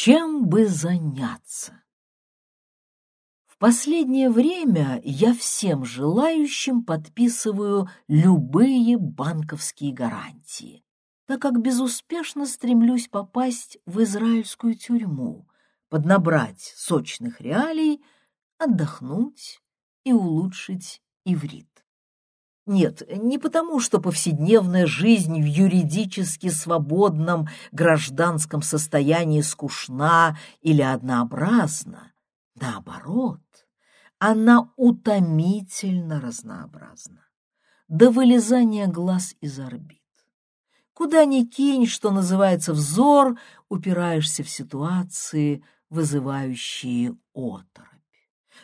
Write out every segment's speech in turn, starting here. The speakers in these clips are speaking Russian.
Чем бы заняться? В последнее время я всем желающим подписываю любые банковские гарантии, так как безуспешно стремлюсь попасть в израильскую тюрьму, поднабрать сочных реалий, отдохнуть и улучшить иврит. Нет, не потому, что повседневная жизнь в юридически свободном гражданском состоянии скучна или однообразна. Наоборот, она утомительно разнообразна. До вылезания глаз из орбит. Куда ни кинь, что называется, взор, упираешься в ситуации, вызывающие оторопь.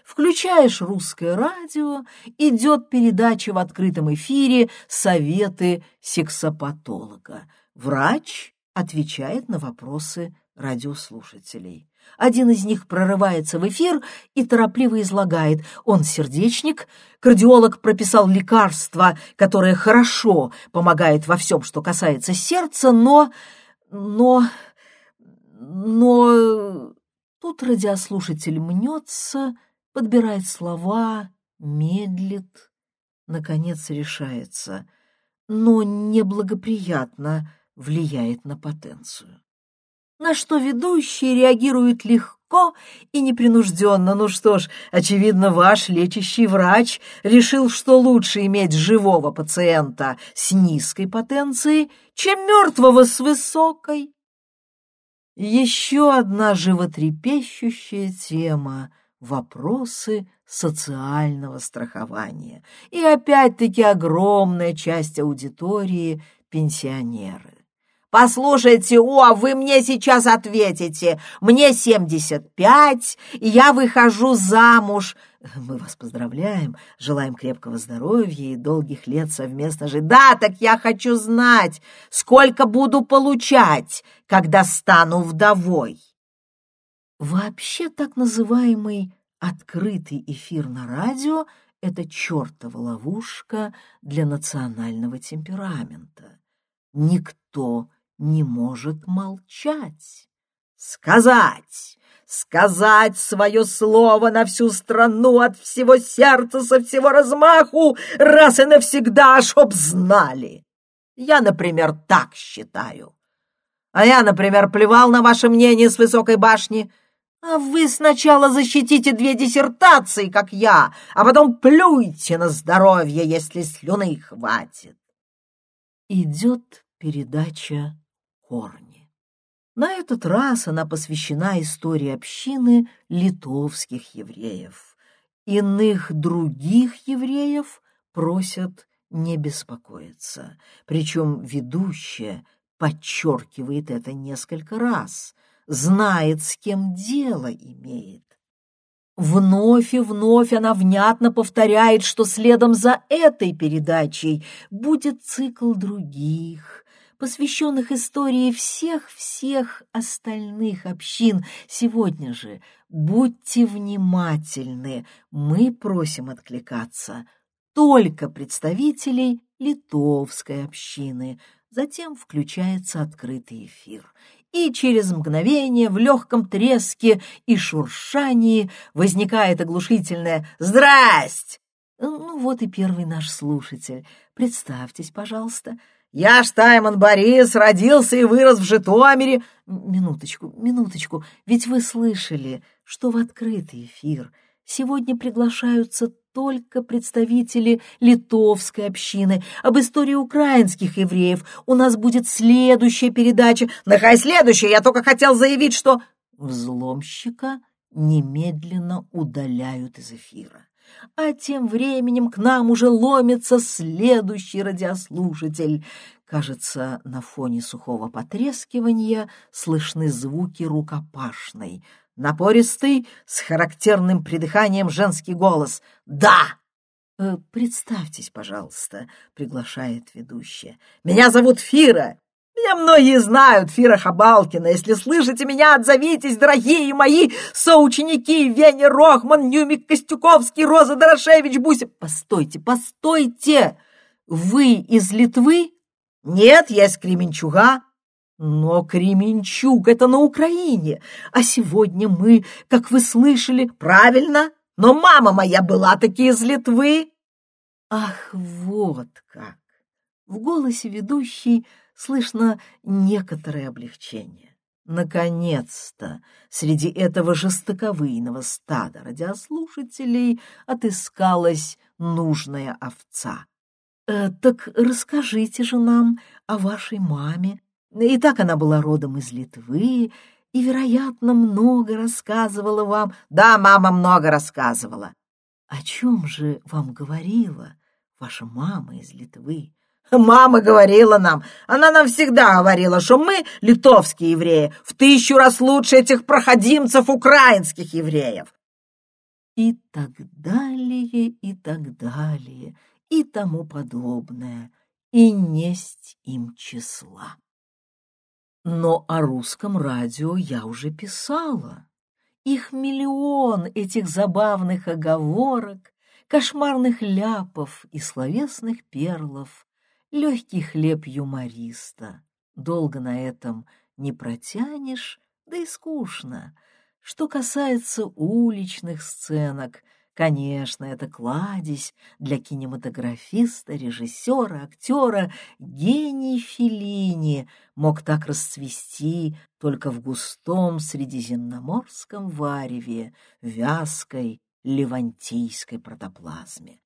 Включаешь русское радио, идет передача в открытом эфире «Советы сексопатолога». Врач отвечает на вопросы радиослушателей. Один из них прорывается в эфир и торопливо излагает. Он сердечник, кардиолог прописал лекарство, которое хорошо помогает во всем, что касается сердца, но... но... но... Тут радиослушатель мнется, подбирает слова, медлит, наконец решается, но неблагоприятно влияет на потенцию. На что ведущий реагирует легко и непринужденно. Ну что ж, очевидно, ваш лечащий врач решил, что лучше иметь живого пациента с низкой потенцией, чем мертвого с высокой. Еще одна животрепещущая тема — вопросы социального страхования. И опять-таки огромная часть аудитории – пенсионеры. «Послушайте, о, вы мне сейчас ответите. Мне 75, и я выхожу замуж». Мы вас поздравляем, желаем крепкого здоровья и долгих лет совместно жить. Да, так я хочу знать, сколько буду получать, когда стану вдовой. Вообще так называемый открытый эфир на радио — это чертова ловушка для национального темперамента. Никто не может молчать. Сказать, сказать свое слово на всю страну от всего сердца, со всего размаху, раз и навсегда, чтоб знали. Я, например, так считаю. А я, например, плевал на ваше мнение с высокой башни — а вы сначала защитите две диссертации, как я, а потом плюйте на здоровье, если слюны хватит. Идет передача «Корни». На этот раз она посвящена истории общины литовских евреев. Иных других евреев просят не беспокоиться. Причем ведущая подчеркивает это несколько раз — знает, с кем дело имеет. Вновь и вновь она внятно повторяет, что следом за этой передачей будет цикл других, посвященных истории всех-всех остальных общин. Сегодня же будьте внимательны, мы просим откликаться только представителей литовской общины. Затем включается открытый эфир и через мгновение в легком треске и шуршании возникает оглушительное «Здрасть!». Ну вот и первый наш слушатель. Представьтесь, пожалуйста. Я Штайман Борис, родился и вырос в Житомире. Минуточку, минуточку, ведь вы слышали, что в открытый эфир сегодня приглашаются только представители литовской общины. Об истории украинских евреев у нас будет следующая передача. Нахай следующая, я только хотел заявить, что... Взломщика немедленно удаляют из эфира. А тем временем к нам уже ломится следующий радиослушатель. Кажется, на фоне сухого потрескивания слышны звуки рукопашной — напористый, с характерным придыханием женский голос. «Да!» «Э, «Представьтесь, пожалуйста», — приглашает ведущая. «Меня зовут Фира. Меня многие знают, Фира Хабалкина. Если слышите меня, отзовитесь, дорогие мои соученики Веня Рохман, Нюмик Костюковский, Роза Дорошевич, Буся. Постойте, постойте! Вы из Литвы? Нет, я из Кременчуга. Но Кременчук — это на Украине, а сегодня мы, как вы слышали, правильно, но мама моя была таки из Литвы. Ах, вот как! В голосе ведущей слышно некоторое облегчение. Наконец-то среди этого жестоковыйного стада радиослушателей отыскалась нужная овца. «Э, «Так расскажите же нам о вашей маме. И так она была родом из Литвы и, вероятно, много рассказывала вам». «Да, мама много рассказывала». «О чем же вам говорила ваша мама из Литвы?» Мама говорила нам, она нам всегда говорила, что мы, литовские евреи, в тысячу раз лучше этих проходимцев украинских евреев. И так далее, и так далее, и тому подобное, и несть им числа. Но о русском радио я уже писала. Их миллион этих забавных оговорок, кошмарных ляпов и словесных перлов легкий хлеб юмориста. Долго на этом не протянешь, да и скучно. Что касается уличных сценок, конечно, это кладезь для кинематографиста, режиссера, актера. Гений Феллини мог так расцвести только в густом средиземноморском вареве, вязкой левантийской протоплазме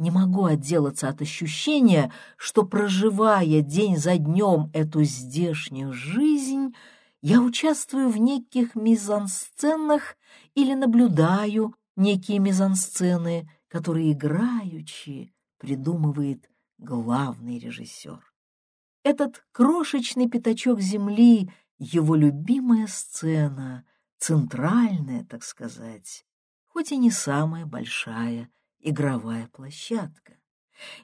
не могу отделаться от ощущения, что, проживая день за днем эту здешнюю жизнь, я участвую в неких мизансценах или наблюдаю некие мизансцены, которые играючи придумывает главный режиссер. Этот крошечный пятачок земли — его любимая сцена, центральная, так сказать, хоть и не самая большая — игровая площадка.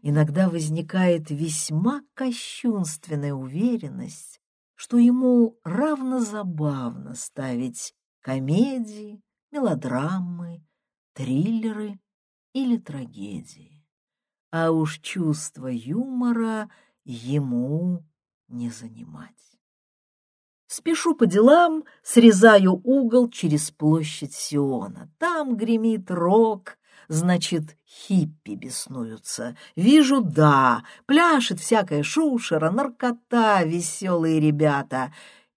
Иногда возникает весьма кощунственная уверенность, что ему равно забавно ставить комедии, мелодрамы, триллеры или трагедии. А уж чувство юмора ему не занимать. Спешу по делам, срезаю угол через площадь Сиона. Там гремит рок, значит, хиппи беснуются. Вижу, да, пляшет всякая шушера, наркота, веселые ребята.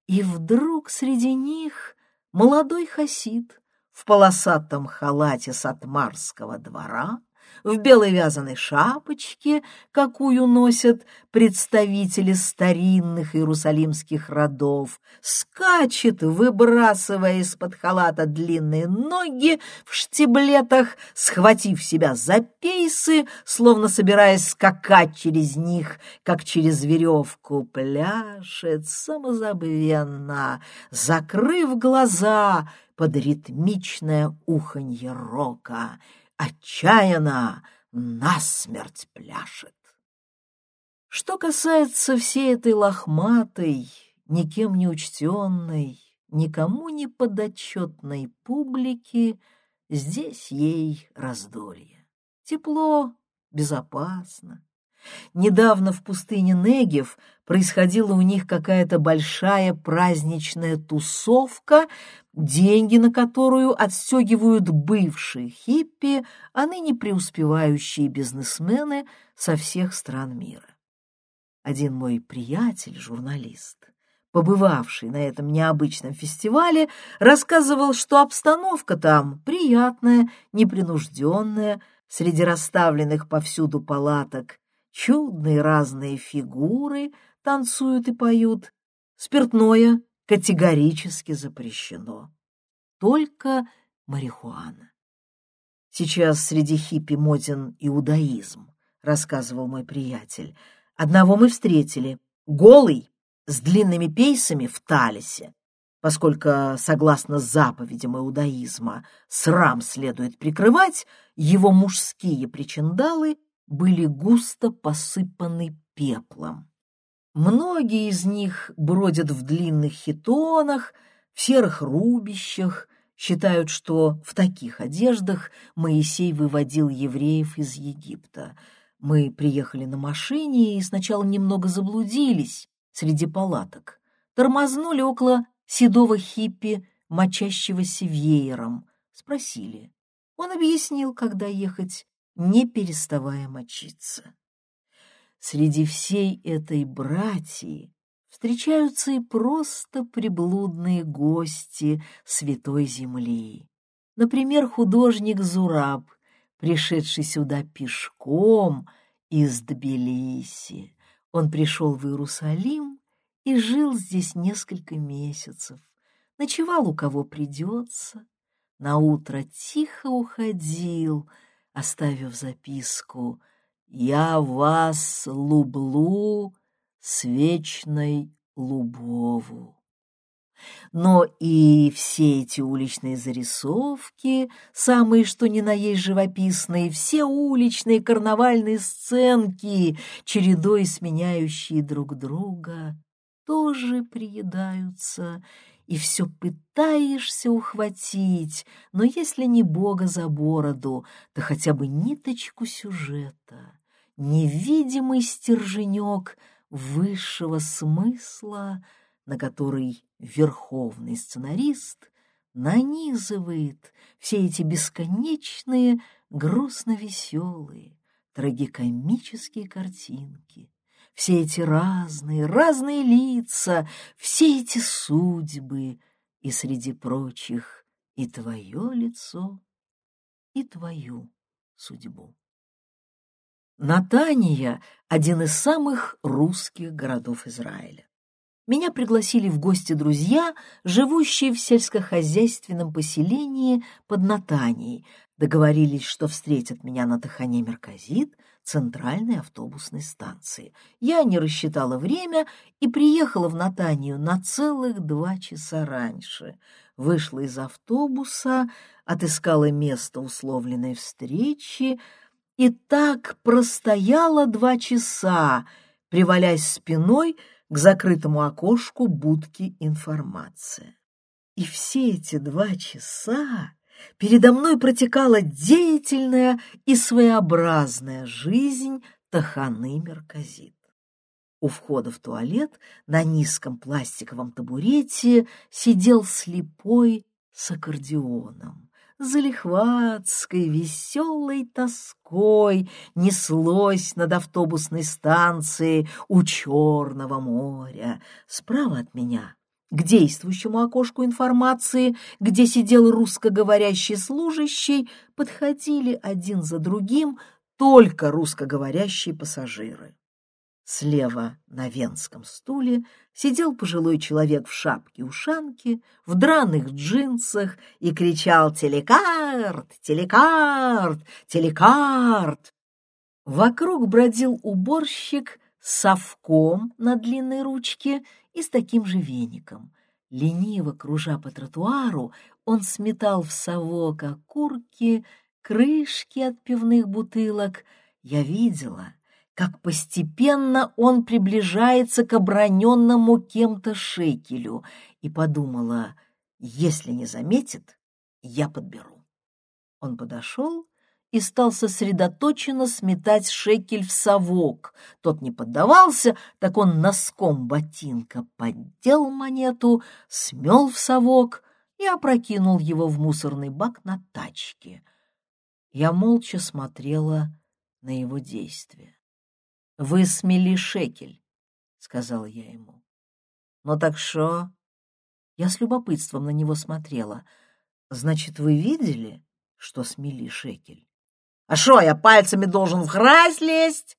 И вдруг среди них молодой хасид в полосатом халате с отмарского двора, в белой вязаной шапочке, какую носят представители старинных иерусалимских родов, скачет, выбрасывая из-под халата длинные ноги в штиблетах, схватив себя за пейсы, словно собираясь скакать через них, как через веревку, пляшет самозабвенно, закрыв глаза под ритмичное уханье рока — отчаянно насмерть пляшет. Что касается всей этой лохматой, никем не учтенной, никому не подотчетной публики, здесь ей раздолье. Тепло, безопасно. Недавно в пустыне Негев происходила у них какая-то большая праздничная тусовка, деньги на которую отстегивают бывшие хиппи, а ныне преуспевающие бизнесмены со всех стран мира. Один мой приятель, журналист, побывавший на этом необычном фестивале, рассказывал, что обстановка там приятная, непринужденная, среди расставленных повсюду палаток чудные разные фигуры танцуют и поют, спиртное категорически запрещено. Только марихуана. Сейчас среди хиппи моден иудаизм, рассказывал мой приятель. Одного мы встретили, голый, с длинными пейсами в талисе, поскольку, согласно заповедям иудаизма, срам следует прикрывать, его мужские причиндалы были густо посыпаны пеплом. Многие из них бродят в длинных хитонах, в серых рубищах, считают, что в таких одеждах Моисей выводил евреев из Египта. Мы приехали на машине и сначала немного заблудились среди палаток. тормознули около седого хиппи, мочащегося веером. Спросили. Он объяснил, когда ехать, не переставая мочиться. Среди всей этой братьи встречаются и просто приблудные гости святой земли. Например, художник Зураб, пришедший сюда пешком из Тбилиси. Он пришел в Иерусалим и жил здесь несколько месяцев, ночевал у кого придется, наутро тихо уходил, оставив записку «Я вас люблю с вечной Лубову». Но и все эти уличные зарисовки, самые что ни на есть живописные, все уличные карнавальные сценки, чередой сменяющие друг друга, тоже приедаются, и все пытаешься ухватить, но если не Бога за бороду, то хотя бы ниточку сюжета, невидимый стерженек высшего смысла, на который верховный сценарист нанизывает все эти бесконечные, грустно-веселые, трагикомические картинки, все эти разные, разные лица, все эти судьбы, и среди прочих и твое лицо, и твою судьбу. Натания — один из самых русских городов Израиля меня пригласили в гости друзья, живущие в сельскохозяйственном поселении под Натанией. Договорились, что встретят меня на Тахане Мерказит, центральной автобусной станции. Я не рассчитала время и приехала в Натанию на целых два часа раньше. Вышла из автобуса, отыскала место условленной встречи и так простояла два часа, привалясь спиной к закрытому окошку будки информация. И все эти два часа передо мной протекала деятельная и своеобразная жизнь Таханы Мерказит. У входа в туалет на низком пластиковом табурете сидел слепой с аккордеоном залихватской веселой тоской неслось над автобусной станцией у Черного моря. Справа от меня, к действующему окошку информации, где сидел русскоговорящий служащий, подходили один за другим только русскоговорящие пассажиры. Слева на венском стуле сидел пожилой человек в шапке-ушанке, в драных джинсах и кричал «Телекарт! Телекарт! Телекарт!». Вокруг бродил уборщик с совком на длинной ручке и с таким же веником. Лениво кружа по тротуару, он сметал в совок окурки, крышки от пивных бутылок. Я видела — как постепенно он приближается к оброненному кем-то шекелю, и подумала, если не заметит, я подберу. Он подошел и стал сосредоточенно сметать шекель в совок. Тот не поддавался, так он носком ботинка поддел монету, смел в совок и опрокинул его в мусорный бак на тачке. Я молча смотрела на его действия. «Вы смели шекель», — сказала я ему. «Ну так что?» Я с любопытством на него смотрела. «Значит, вы видели, что смели шекель?» «А что, я пальцами должен в грязь лезть?»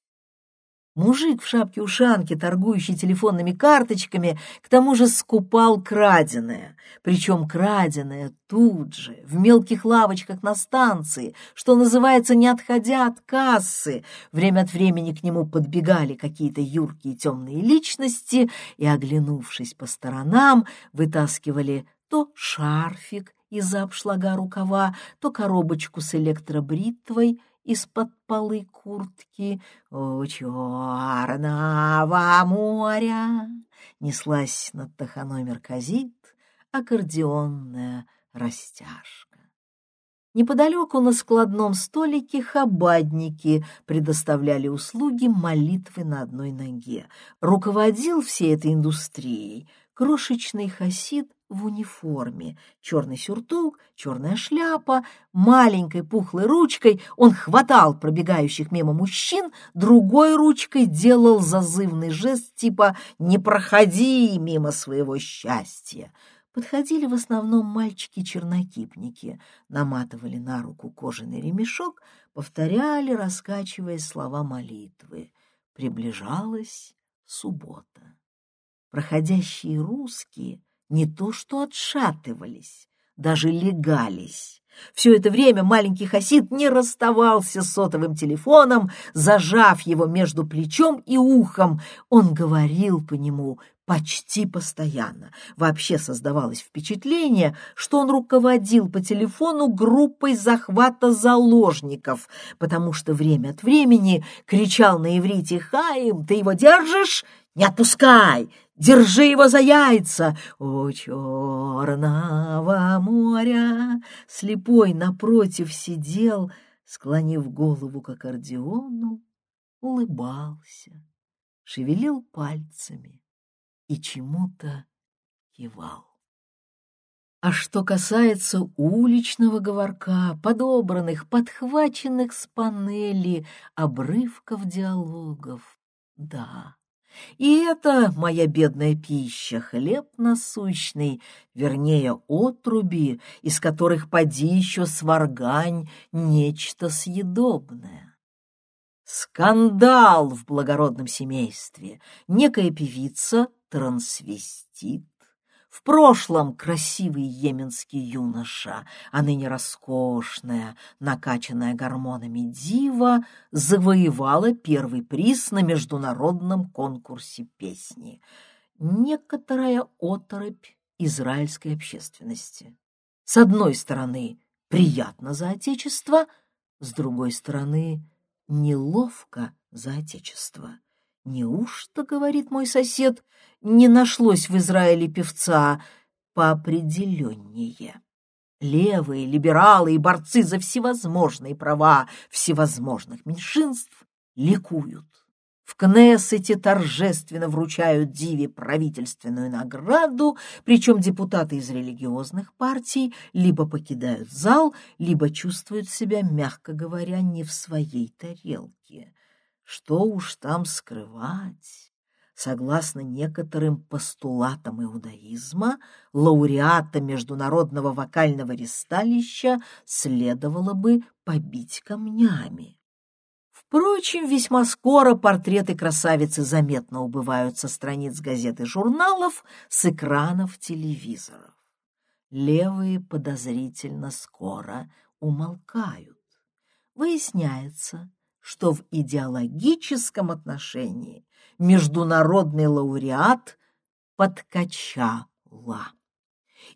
Мужик в шапке-ушанке, торгующий телефонными карточками, к тому же скупал краденое. Причем краденое тут же, в мелких лавочках на станции, что называется, не отходя от кассы. Время от времени к нему подбегали какие-то юркие темные личности и, оглянувшись по сторонам, вытаскивали то шарфик из-за обшлага рукава, то коробочку с электробритвой — из-под полы куртки у черного моря неслась над Таханой Мерказит аккордеонная растяжка. Неподалеку на складном столике хабадники предоставляли услуги молитвы на одной ноге. Руководил всей этой индустрией крошечный хасид в униформе, черный сюртук, черная шляпа, маленькой пухлой ручкой он хватал пробегающих мимо мужчин, другой ручкой делал зазывный жест типа «не проходи мимо своего счастья». Подходили в основном мальчики-чернокипники, наматывали на руку кожаный ремешок, повторяли, раскачивая слова молитвы. Приближалась суббота. Проходящие русские не то что отшатывались, даже легались. Все это время маленький Хасид не расставался с сотовым телефоном, зажав его между плечом и ухом. Он говорил по нему почти постоянно. Вообще создавалось впечатление, что он руководил по телефону группой захвата заложников, потому что время от времени кричал на иврите «Хаим, ты его держишь? Не отпускай! Держи его за яйца! У черного моря!» Слепой напротив сидел, склонив голову к аккордеону, улыбался, шевелил пальцами и чему-то кивал. А что касается уличного говорка, подобранных, подхваченных с панели обрывков диалогов, да, и это моя бедная пища, хлеб насущный, вернее, отруби, из которых поди еще сваргань нечто съедобное. Скандал в благородном семействе. Некая певица, трансвестит, в прошлом красивый йеменский юноша, а ныне роскошная, накачанная гормонами дива, завоевала первый приз на международном конкурсе песни. Некоторая оторопь израильской общественности. С одной стороны, приятно за Отечество, с другой стороны, неловко за Отечество. Неужто, говорит мой сосед, не нашлось в Израиле певца поопределеннее? Левые, либералы и борцы за всевозможные права всевозможных меньшинств ликуют. В Кнессете торжественно вручают Диве правительственную награду, причем депутаты из религиозных партий либо покидают зал, либо чувствуют себя, мягко говоря, не в своей тарелке. Что уж там скрывать? Согласно некоторым постулатам иудаизма, лауреата международного вокального ресталища следовало бы побить камнями. Впрочем, весьма скоро портреты красавицы заметно убывают со страниц газет и журналов, с экранов телевизоров. Левые подозрительно скоро умолкают. Выясняется, что в идеологическом отношении международный лауреат подкачала.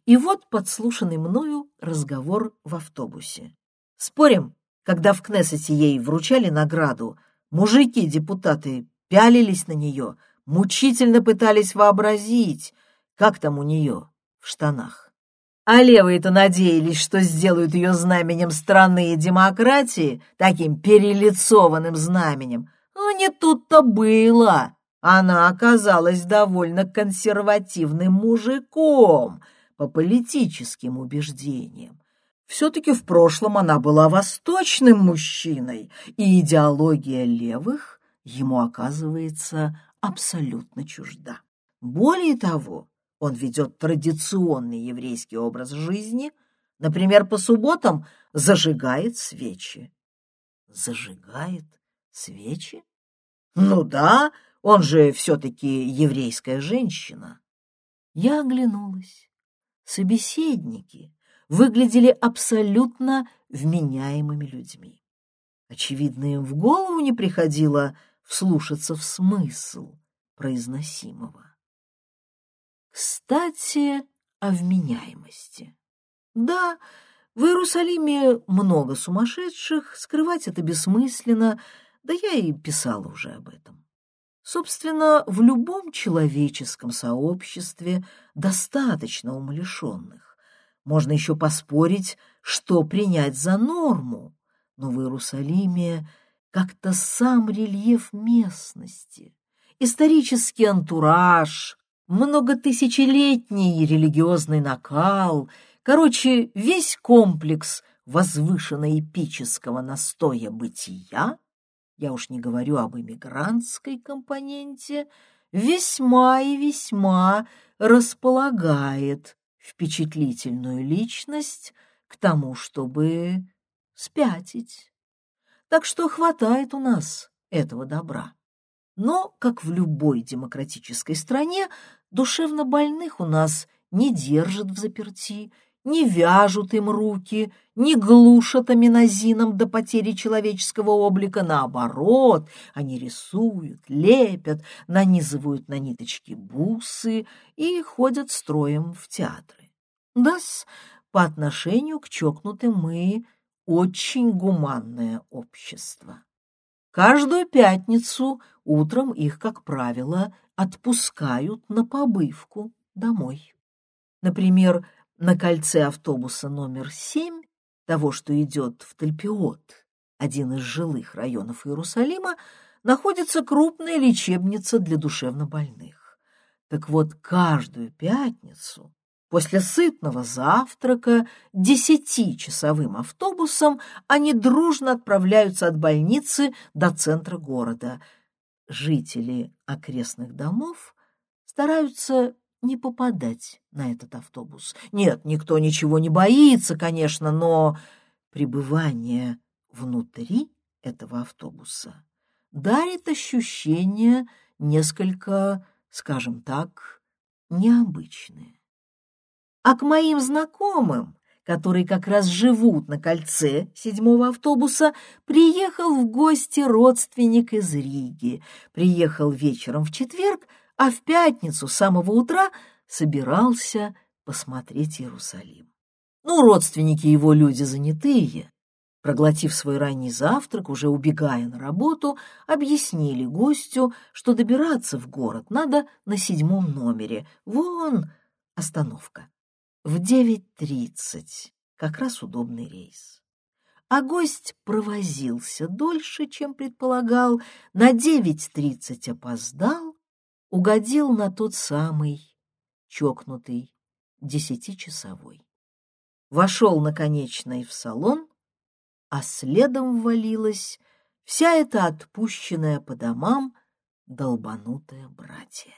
И вот подслушанный мною разговор в автобусе. Спорим, когда в Кнессете ей вручали награду, мужики-депутаты пялились на нее, мучительно пытались вообразить, как там у нее в штанах. А левые-то надеялись, что сделают ее знаменем страны и демократии, таким перелицованным знаменем. Но не тут-то было. Она оказалась довольно консервативным мужиком по политическим убеждениям. Все-таки в прошлом она была восточным мужчиной, и идеология левых ему, оказывается, абсолютно чужда. Более того, он ведет традиционный еврейский образ жизни, например, по субботам зажигает свечи. Зажигает свечи? Ну да, он же все-таки еврейская женщина. Я оглянулась. Собеседники выглядели абсолютно вменяемыми людьми. Очевидно, им в голову не приходило вслушаться в смысл произносимого. Кстати, о вменяемости. Да, в Иерусалиме много сумасшедших, скрывать это бессмысленно, да я и писала уже об этом. Собственно, в любом человеческом сообществе достаточно умалишенных. Можно еще поспорить, что принять за норму, но в Иерусалиме как-то сам рельеф местности, исторический антураж, многотысячелетний религиозный накал, короче, весь комплекс возвышенно-эпического настоя бытия, я уж не говорю об иммигрантской компоненте, весьма и весьма располагает впечатлительную личность к тому, чтобы спятить. Так что хватает у нас этого добра. Но, как в любой демократической стране, душевно больных у нас не держат в заперти, не вяжут им руки, не глушат аминозином до потери человеческого облика. Наоборот, они рисуют, лепят, нанизывают на ниточки бусы и ходят строем в театры. да по отношению к чокнутым мы очень гуманное общество. Каждую пятницу утром их, как правило, отпускают на побывку домой. Например, на кольце автобуса номер семь, того, что идет в Тальпиот, один из жилых районов Иерусалима, находится крупная лечебница для душевнобольных. Так вот, каждую пятницу после сытного завтрака десятичасовым автобусом они дружно отправляются от больницы до центра города. Жители окрестных домов стараются не попадать на этот автобус. Нет, никто ничего не боится, конечно, но пребывание внутри этого автобуса дарит ощущение несколько, скажем так, необычное. А к моим знакомым, которые как раз живут на кольце седьмого автобуса, приехал в гости родственник из Риги. Приехал вечером в четверг, а в пятницу с самого утра собирался посмотреть Иерусалим. Ну, родственники его люди занятые. Проглотив свой ранний завтрак, уже убегая на работу, объяснили гостю, что добираться в город надо на седьмом номере. Вон остановка. В девять тридцать. Как раз удобный рейс. А гость провозился дольше, чем предполагал, на девять тридцать опоздал, угодил на тот самый чокнутый десятичасовой. Вошел, наконечной в салон, а следом ввалилась вся эта отпущенная по домам долбанутая братья.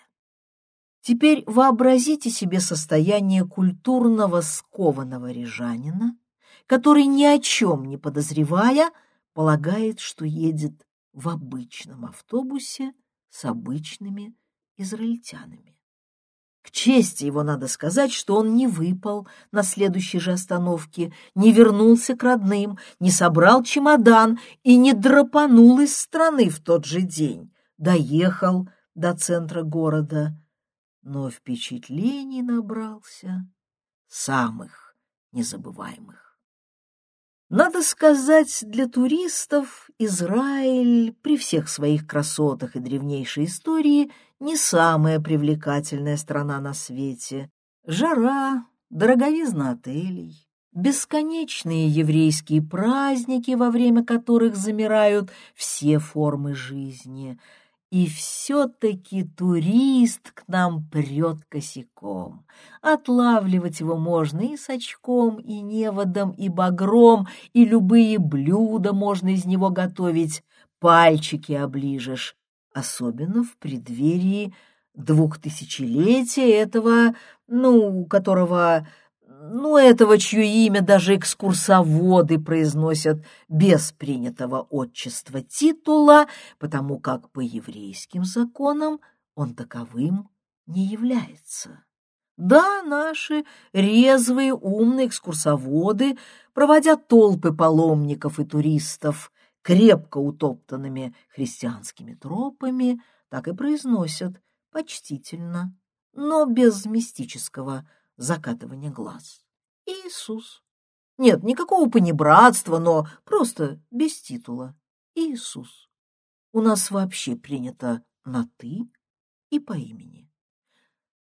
Теперь вообразите себе состояние культурного скованного рижанина, который ни о чем не подозревая полагает, что едет в обычном автобусе с обычными израильтянами. К чести его надо сказать, что он не выпал на следующей же остановке, не вернулся к родным, не собрал чемодан и не драпанул из страны в тот же день. Доехал до центра города, но впечатлений набрался самых незабываемых. Надо сказать, для туристов Израиль при всех своих красотах и древнейшей истории не самая привлекательная страна на свете. Жара, дороговизна отелей, бесконечные еврейские праздники, во время которых замирают все формы жизни — и все-таки турист к нам прет косяком. Отлавливать его можно и с очком, и неводом, и багром, и любые блюда можно из него готовить, пальчики оближешь, особенно в преддверии двухтысячелетия этого, ну, которого ну, этого, чье имя даже экскурсоводы произносят без принятого отчества титула, потому как по еврейским законам он таковым не является. Да, наши резвые, умные экскурсоводы, проводя толпы паломников и туристов крепко утоптанными христианскими тропами, так и произносят почтительно, но без мистического закатывания глаз. Иисус. Нет, никакого понебратства, но просто без титула. Иисус. У нас вообще принято на «ты» и по имени.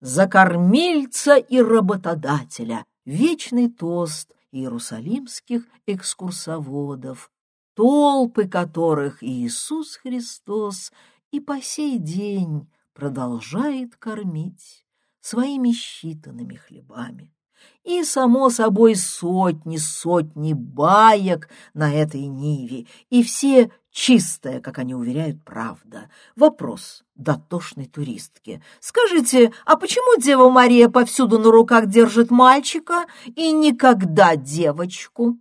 За кормильца и работодателя вечный тост иерусалимских экскурсоводов, толпы которых Иисус Христос и по сей день продолжает кормить своими считанными хлебами. И, само собой, сотни-сотни баек на этой ниве, и все чистая, как они уверяют, правда. Вопрос дотошной туристки. Скажите, а почему Дева Мария повсюду на руках держит мальчика и никогда девочку?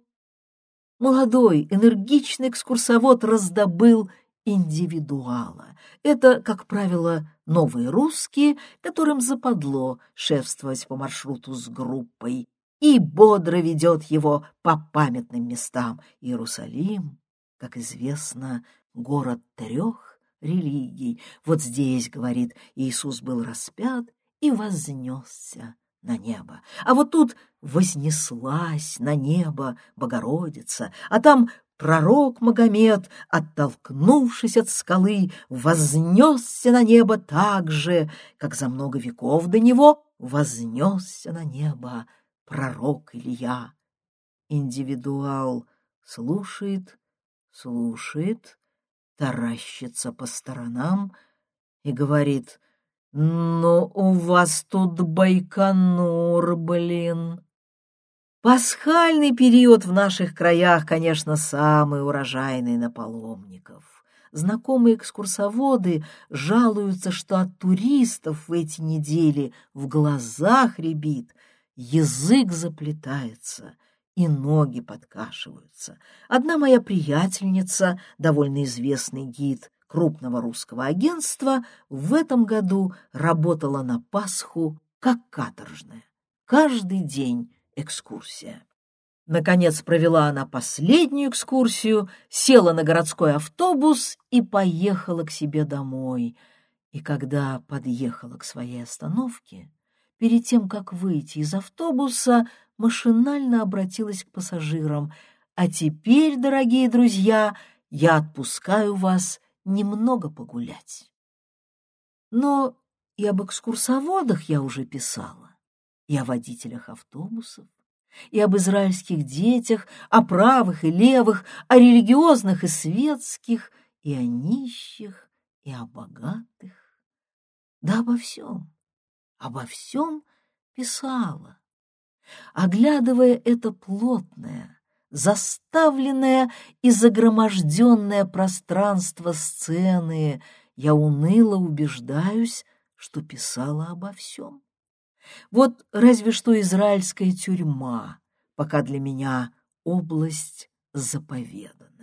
Молодой, энергичный экскурсовод раздобыл индивидуала. Это, как правило, новые русские, которым западло шефствовать по маршруту с группой, и бодро ведет его по памятным местам. Иерусалим, как известно, город трех религий. Вот здесь, говорит, Иисус был распят и вознесся на небо. А вот тут вознеслась на небо Богородица, а там пророк Магомед, оттолкнувшись от скалы, вознесся на небо так же, как за много веков до него вознесся на небо пророк Илья. Индивидуал слушает, слушает, таращится по сторонам и говорит, «Ну, у вас тут Байконур, блин!» Пасхальный период в наших краях, конечно, самый урожайный на паломников. Знакомые экскурсоводы жалуются, что от туристов в эти недели в глазах рябит, язык заплетается и ноги подкашиваются. Одна моя приятельница, довольно известный гид крупного русского агентства, в этом году работала на Пасху как каторжная. Каждый день экскурсия. Наконец провела она последнюю экскурсию, села на городской автобус и поехала к себе домой. И когда подъехала к своей остановке, перед тем, как выйти из автобуса, машинально обратилась к пассажирам. «А теперь, дорогие друзья, я отпускаю вас немного погулять». Но и об экскурсоводах я уже писала и о водителях автобусов, и об израильских детях, о правых и левых, о религиозных и светских, и о нищих, и о богатых. Да обо всем, обо всем писала. Оглядывая это плотное, заставленное и загроможденное пространство сцены, я уныло убеждаюсь, что писала обо всем. Вот разве что израильская тюрьма, пока для меня область заповеданная.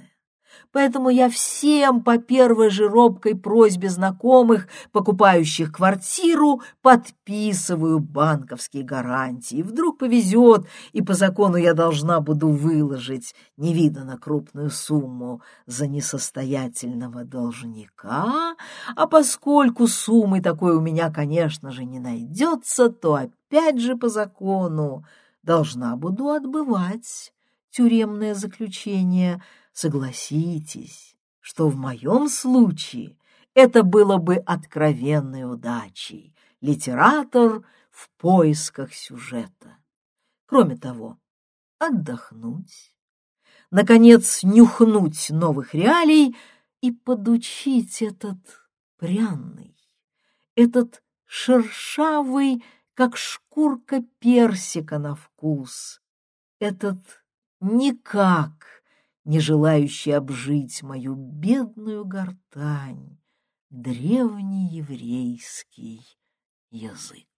Поэтому я всем по первой же робкой просьбе знакомых, покупающих квартиру, подписываю банковские гарантии. Вдруг повезет, и по закону я должна буду выложить невиданно крупную сумму за несостоятельного должника, а поскольку суммы такой у меня, конечно же, не найдется, то опять же по закону должна буду отбывать тюремное заключение – Согласитесь, что в моем случае это было бы откровенной удачей. Литератор в поисках сюжета. Кроме того, отдохнуть, наконец нюхнуть новых реалий и подучить этот пряный, этот шершавый, как шкурка персика на вкус, этот никак не желающий обжить мою бедную гортань, древний еврейский язык.